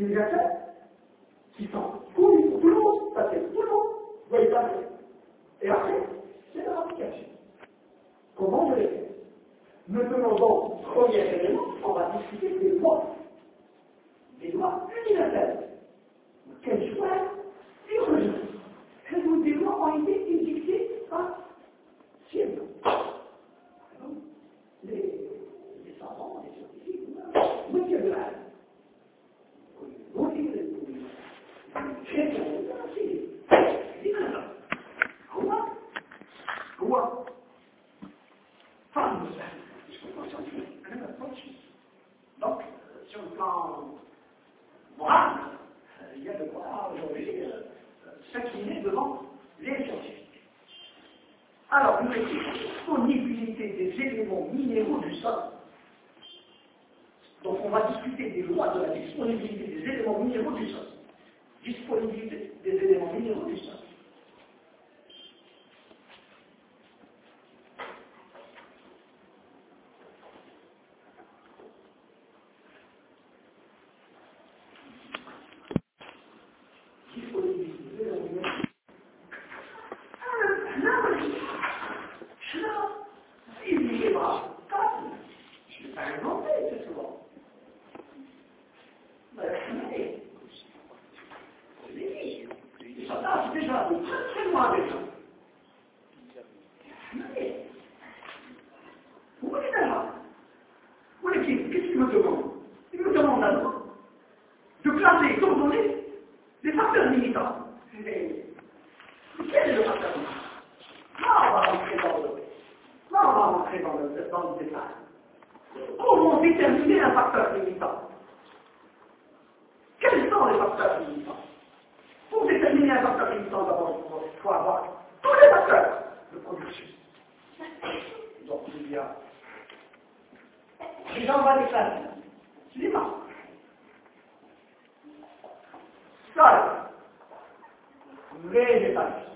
universels qui sont pour tout le monde, parce que tout le monde doit y passer. Et après, c'est leur application. Comment je l'ai fait Nous tenons donc, premier élément, on va discuter des lois. Des lois universelles. Les religions. Et nous, des lois ont été édictées par siècles. Les, les savants, les scientifiques, oui, de la oui, les chrétiens, c'est maintenant. هو je pas. Donc, sur le plan moral, il y a de quoi aujourd'hui euh, s'incliner devant les scientifiques. Alors, nous étions disponibilité des éléments minéraux du sol. Donc, on va discuter des lois de la disponibilité des éléments minéraux du sol. Disponibilité des éléments minéraux du sol. de placer, coordonner les facteurs limitants. Quel est le facteur Là, on va rentrer dans le, là, on va rentrer dans le, détail. Comment déterminer un facteur limitant Quels sont les facteurs limitants Pour déterminer un facteur limitant, d'abord, il faut avoir tous les facteurs de production. Donc, il y a. Les gens vont les classer. Je. 使う。霊でたり。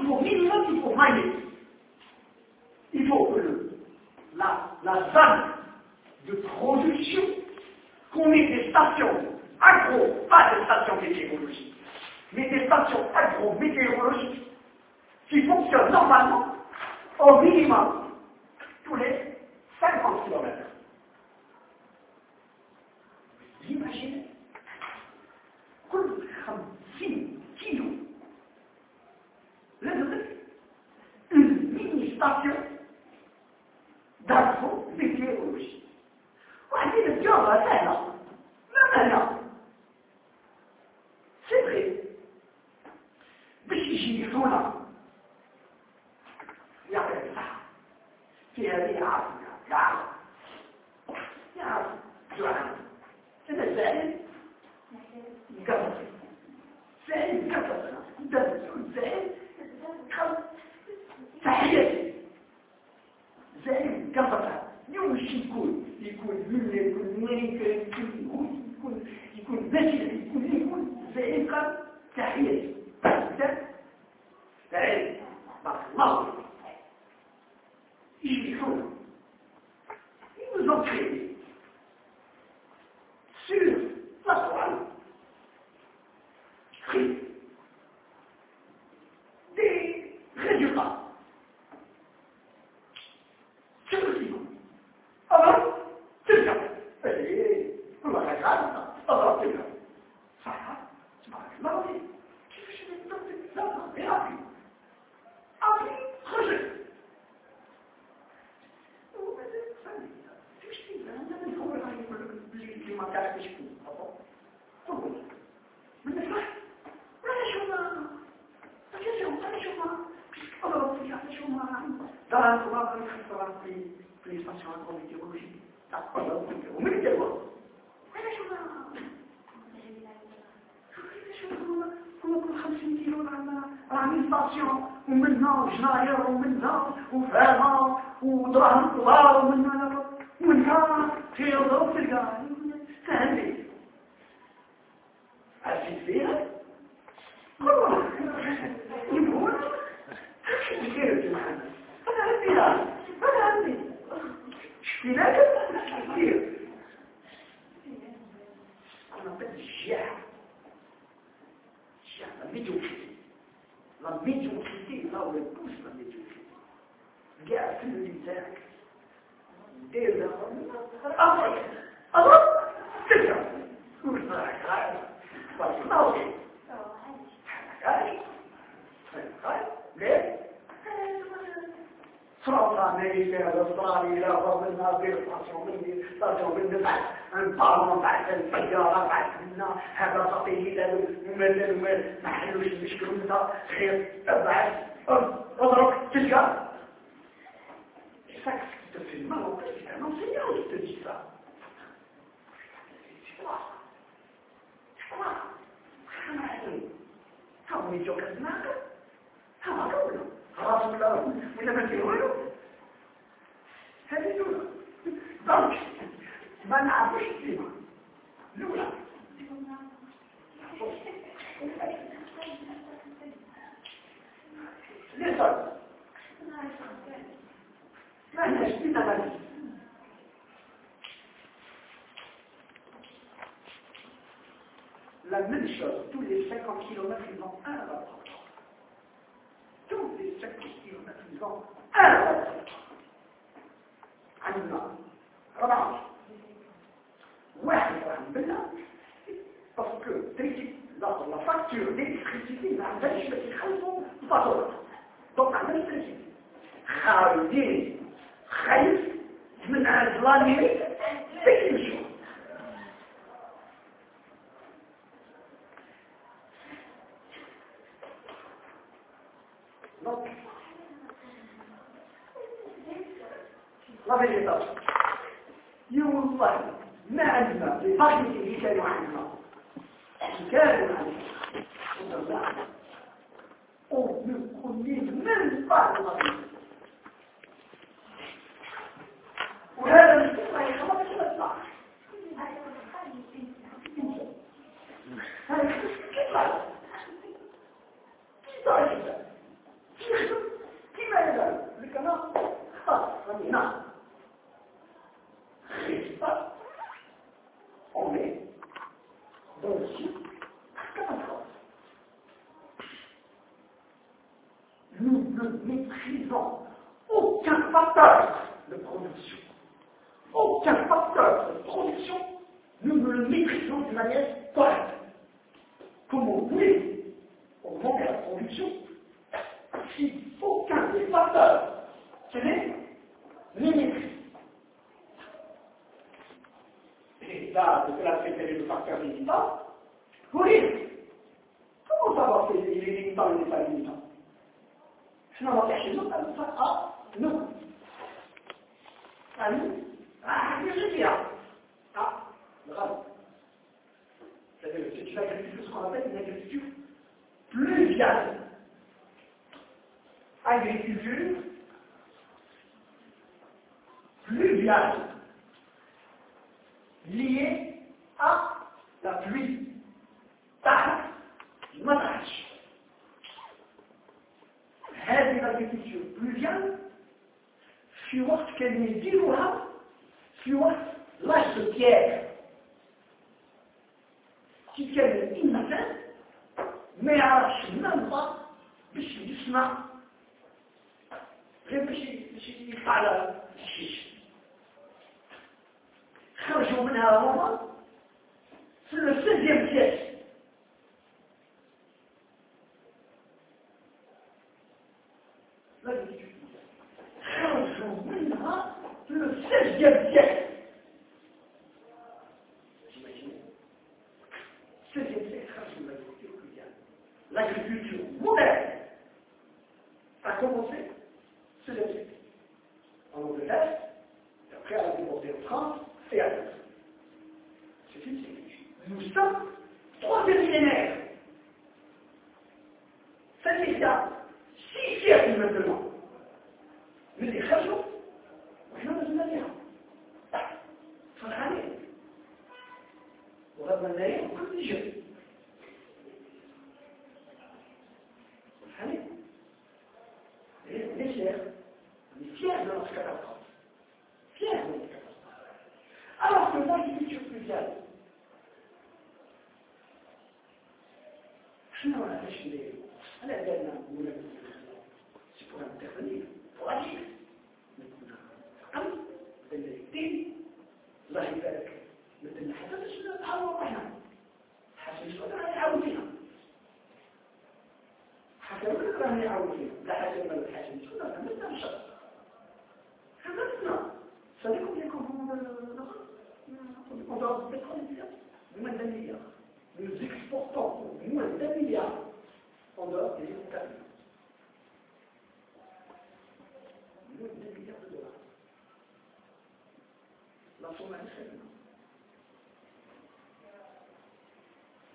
il faut minimum, il faut mailler. Il faut que la, la zone de production, qu'on ait des stations agro, pas des stations météorologiques, mais des stations agro-météorologiques qui fonctionnent normalement au minimum what? راني ستاسيون ومنها جناير ومنها وفاما ودراهم كبار ومنها ومنها في ضرب تلقى سهل 民主制地那我也不是民主制地，Yes, you do that. 对的，啊不，啊不，这个，不是来开，不是闹的，来开，来开，来。فرنسا أمريكا أستراليا رب الناظر راسهم مني راسهم من بعد انطالنا بعد الطيارة بعد منا هذا خطيه لنا ممل ممل ما حلوش المشكل انت خير ابعد اضرب تلقى سكس في المرض ما نصيحوش تجيبها تقرأ تقرأ خمعين هوني جوكزنا ليه صار؟ ما هناش بينا غني la même chose, tous les 50 km, ils ont un laboratoire. Tous les 50 km, ils ont un laboratoire. عندنا ربعة واحد واحد بالله باسكو تريكي لا فاكتور d'électricité ما عندهاش باش يخلصوا الفاتورة توقع من الكريسي خارجي خايف من عزلاني تكلمشو لا بيجي يا والله ما عندنا. في ضغط الهيكل وعندنا كان عندنا من بعض المريض وهذا المسلم ما يخبرش يطلع كيف يفعل؟ لك أنا خاص نعم خيطة أمي ne aucun facteur de production aucun facteur de production nous ne le maîtrisons de manière correcte comment oui augmenter la production si aucun des facteurs n'est limité. Et là, de la préférée le facteur limitant, oui. Comment savoir si il est limitant ou n'est pas limitant je m'en vais chez nous, comme ça, ah, oh, non. Non. Ah, ah que je dis, ah. Bravo. C'est une agriculture, ce qu'on appelle une agriculture pluviale. Agriculture pluviale liée à la pluie. Par le monarchie. الagriculture pluviale في وقت كان يديروها في وقت لاش بيير كي كان الانسان ما يعرفش منطق باش يسمع غير باش باش يقطع على الشيش خرجوا منها هما في السيزيام سياسي but when they were Persian, حتى لو كان يعودين لحاجة ما لحاجة مش كنا عملنا مش عملنا فريقكم يكون هم الأدوات التقنية المدنية nous exportons moins d'un milliard en dehors des îles Canaries. Moins d'un milliard de dollars. La Somalie, c'est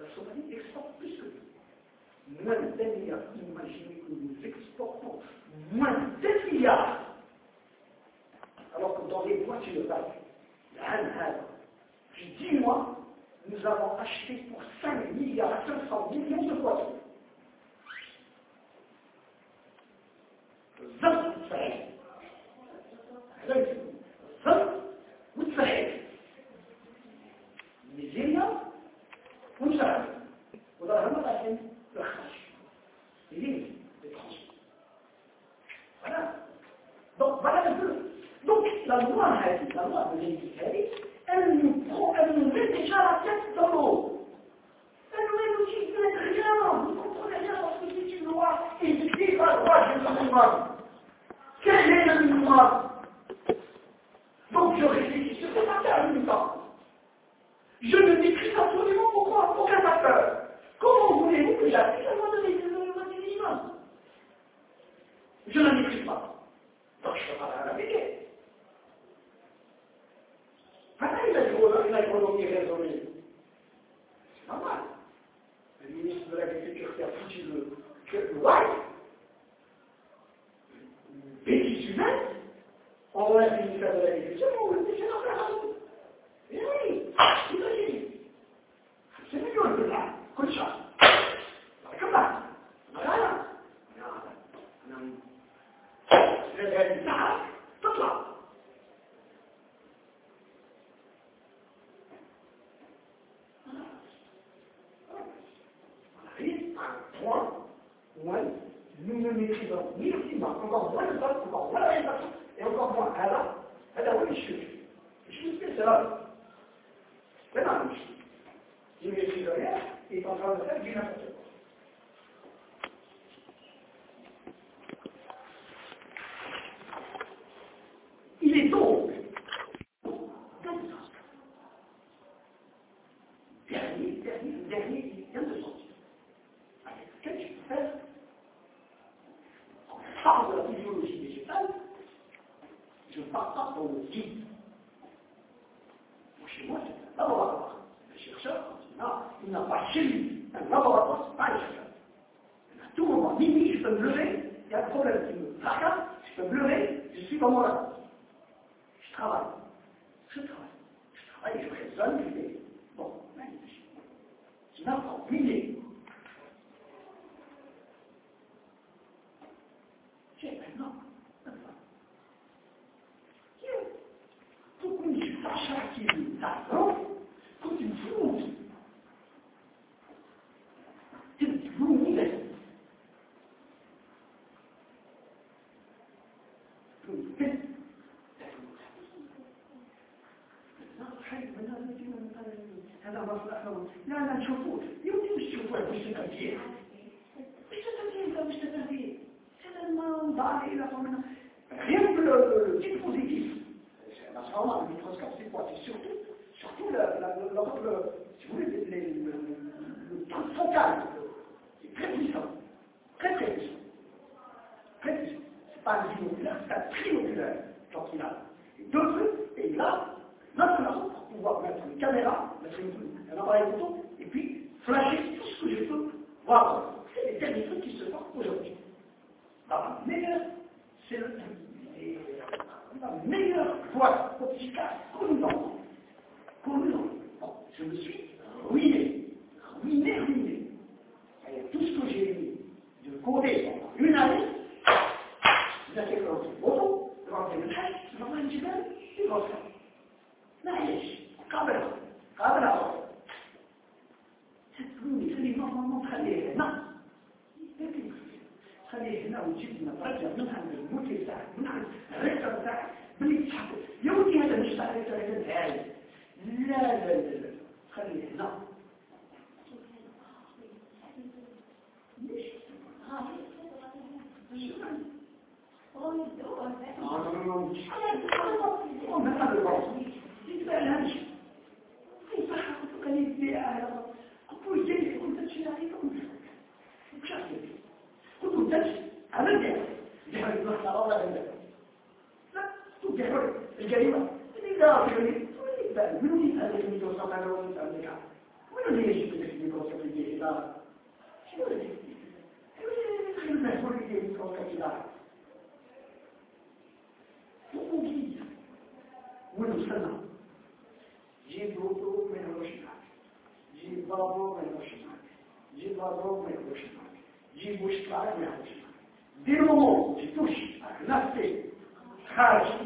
La Somalie exporte plus que nous. Moins d'un milliard. Que nous exportons moins d'un milliard. Alors que dans les voitures, depuis 10 mois, nous avons acheté pour 5 milliards à 500 millions de voitures. 20 لما حديث لما حديث الحديث أن يبقوا أن that relationship pour le guide. Chez moi, c'est un laboratoire. Le chercheur, il n'a pas chez lui un laboratoire, c'est pas un chercheur. À tout moment, mini, je peux me lever, il y a un problème qui me fracasse, je peux me lever, je suis dans mon labo. Je travaille. Je travaille. Je travaille, je raisonne, je fais. Bon, magnifique. Je n'apprends milliers. 他让他说：“那那求父，又就是求父，不是个爹。” c'est un triangulaire quand il a deux trucs, et là, maintenant pour pouvoir mettre une caméra, mettre une, un appareil photo, et puis flasher tout ce que je peux voir. C'est les derniers trucs qui se font aujourd'hui. La meilleure, c'est le euh, la meilleure boîte opticale connue dans Connue dans Je me suis ruiné, ruiné, ruiné. Tout ce que j'ai mis de côté pendant une année, لا تقرأ في الوضوء تقرأ في الحج تقرأ في الجبال تقرأ معلش قابلة قابلة تتلوني تلي ما ما ما تخليه هنا لكن خليه هنا وتجيبنا ترجع من عند الموت تاعك من عند الريتر تاعك بلي تحب يا ودي هذا مش تاع الريتر هذا لا لا لا خليه هنا الجريمة اللي دار الجريمة من يسأل من يوصف على وصف أمريكا has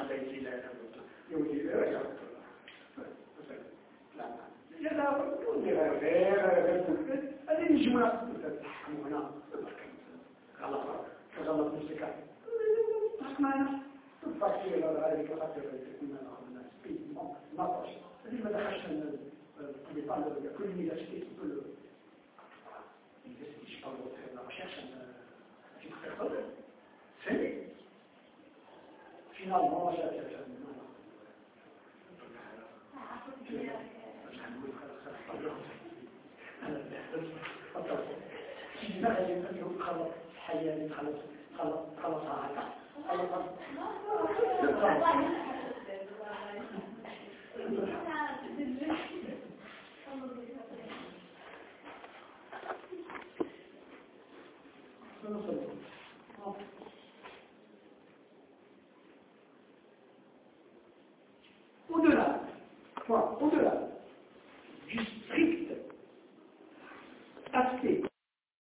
عليه لا يولي لا يعبد الله لا دون غير هذه الجمعة تتحكم هنا غلط كغلط نفسك تحكمنا تفاصيل هذا عليك خاطر تكون الناس في نقش اللي ما دخلش اللي طالب كل ميلا شكيت كله يستشفى الوضع الرشاش في الخطر ثاني final não vai ser المغرب انه خلط حياه خلط خلط خلط عاقل